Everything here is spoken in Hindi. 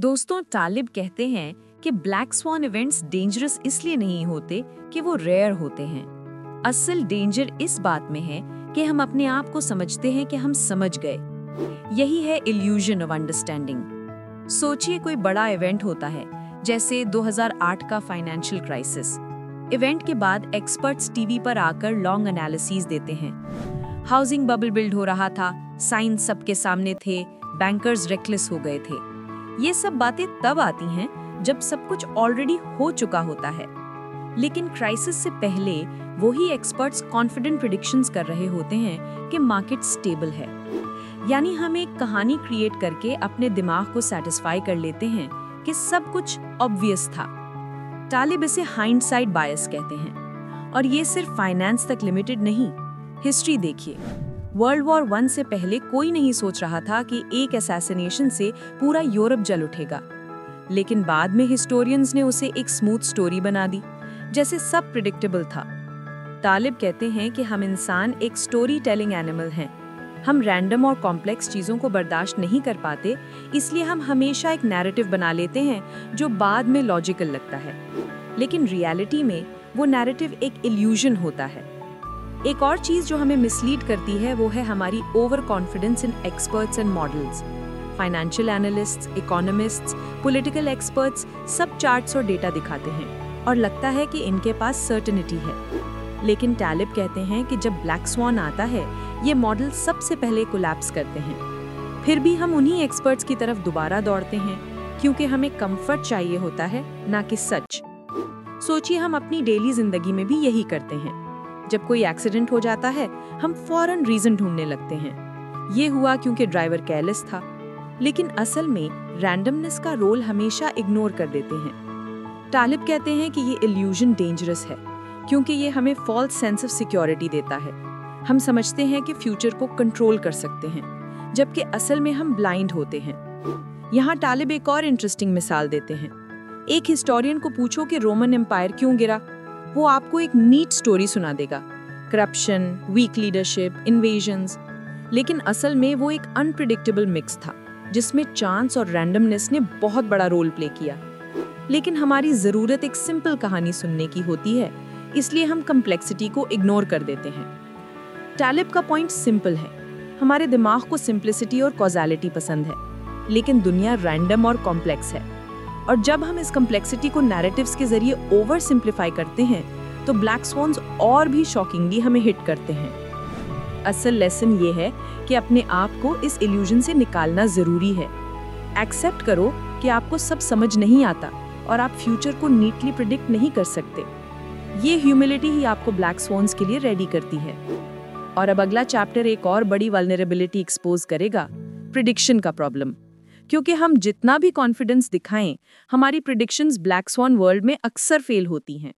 दोस्तों, तालिब कहते हैं कि ब्लैक स्वान इवेंट्स डेंजरस इसलिए नहीं होते कि वो रेयर होते हैं। असल डेंजर इस बात में है कि हम अपने आप को समझते हैं कि हम समझ गए। यही है इल्यूजन ऑफ़ अंडरस्टैंडिंग सोचिए, कोई बड़ा इवेंट होता है, जैसे 2008 का फाइनेंशियल क्राइसिस इवेंट के बाद एक्सपर्ट्स टीवी पर आकर लॉन्ग एनालिसिस देते हैं। हाउसिंग बबल बिल्ड हो रहा था साइंस सबके सामने थे बैंकर्स रेकलेस हो गए थे। ये सब बातें तब आती हैं जब सब कुछ ऑलरेडी हो चुका होता है। लेकिन क्राइसिस से पहले वही एक्सपर्ट्स कॉन्फिडेंट प्रिडिक्शंस कर रहे होते हैं कि मार्केट स्टेबल है। यानी हम एक कहानी क्रिएट करके अपने दिमाग को सेटिस्फाई कर लेते हैं कि सब कुछ ऑब्वियस था। तालिब इसे हाइंडसाइड बायस कहते हैं। और ये सिर्फ़ फाइनेंस तक लिमिटेड नहीं हिस्ट्री देखिए। वर्ल्ड वॉर वन से पहले कोई नहीं सोच रहा था कि एक असैसिनेशन से पूरा यूरोप जल उठेगा। लेकिन बाद में हिस्टोरियंस ने उसे एक स्मूथ स्टोरी बना दी, जैसे सब प्रिडिक्टेबल था। तालिब कहते हैं कि हम इंसान एक स्टोरी टेलिंग एनिमल हैं। हम रैंडम और कॉम्प्लेक्स चीज़ों को बर्दाश्त नहीं कर पाते, इसलिए हम हमेशा एक नैरेटिव बना लेते हैं, जो बाद में लॉजिकल लगता है। लेकिन रियलिटी में वो नैरेटिव एक इल्यूजन होता है। एक और चीज़ जो हमें मिसलीड करती है, वो है हमारी overconfidence in experts and models financial analysts economists political experts सब चार्ट्स और डेटा दिखाते हैं और लगता है कि इनके पास सर्टेनिटी है। लेकिन टैलिब कहते हैं कि जब ब्लैक स्वान आता है, ये मॉडल सबसे पहले कोलैप्स करते हैं। फिर भी हम उन्हीं एक्सपर्ट्स की तरफ़ दोबारा दौड़ते हैं, क्योंकि हमें कंफर्ट चाहिए होता है, ना कि सच। सोचिए हम अपनी डेली ज़िंदगी में भी यही करते हैं। जब कोई एक्सीडेंट हो जाता है, हम फ़ौरन रीजन ढूँढने लगते हैं। ये हुआ क्योंकि ड्राइवर केयरलेस था। लेकिन असल में रैंडमनेस का रोल हमेशा इग्नोर कर देते हैं। तालिब कहते हैं कि ये इल्यूजन डेंजरस है, क्योंकि ये हमें फॉल्स सेंस ऑफ़ सिक्योरिटी देता है। हम समझते हैं कि फ्यूचर को कंट्रोल कर सकते हैं, जबकि असल में हम ब्लाइंड होते हैं। यहाँ टालिब एक और इंटरेस्टिंग मिसाल देते हैं। एक हिस्टोरियन को पूछो कि रोमन एम्पायर क्यों गिरा? वो आपको एक नीट स्टोरी सुना देगा। करप्शन वीक लीडरशिप इन्वेजन लेकिन असल में वो एक अनप्रिडिक्टेबल मिक्स था, जिसमें चांस और रैंडमनेस ने बहुत बड़ा रोल प्ले किया। लेकिन हमारी ज़रूरत एक सिंपल कहानी सुनने की होती है, इसलिए हम कम्प्लेक्सिटी को इग्नोर कर देते हैं। टैलिब का पॉइंट सिंपल है। हमारे दिमाग को सिंप्लिसिटी और कॉजालिटी पसंद है। लेकिन दुनिया रैंडम और कॉम्प्लेक्स है। और जब हम इस कम्प्लेक्सिटी को नैरेटिव्स के ज़रिए ओवर सिंप्लीफाई करते हैं तो ब्लैक स्वॉन्स और भी शॉकिंगली हमें हिट करते हैं। असल लेसन ये है कि अपने आप को इस इल्यूजन से निकालना ज़रूरी है। एक्सेप्ट करो कि आपको सब समझ नहीं आता और आप फ्यूचर को नीटली प्रिडिक्ट नहीं कर सकते। ये ह्यूमिलिटी ही आपको ब्लैक स्वॉन्स के लिए रेडी करती है। और अब अगला चैप्टर एक और बड़ी वल्नरेबिलिटी एक्सपोज करेगा प्रिडिक्शन का प्रॉब्लम क्योंकि हम जितना भी कॉन्फिडेंस दिखाएँ, हमारी प्रिडिक्शंस ब्लैक स्वान वर्ल्ड में अक्सर फेल होती हैं।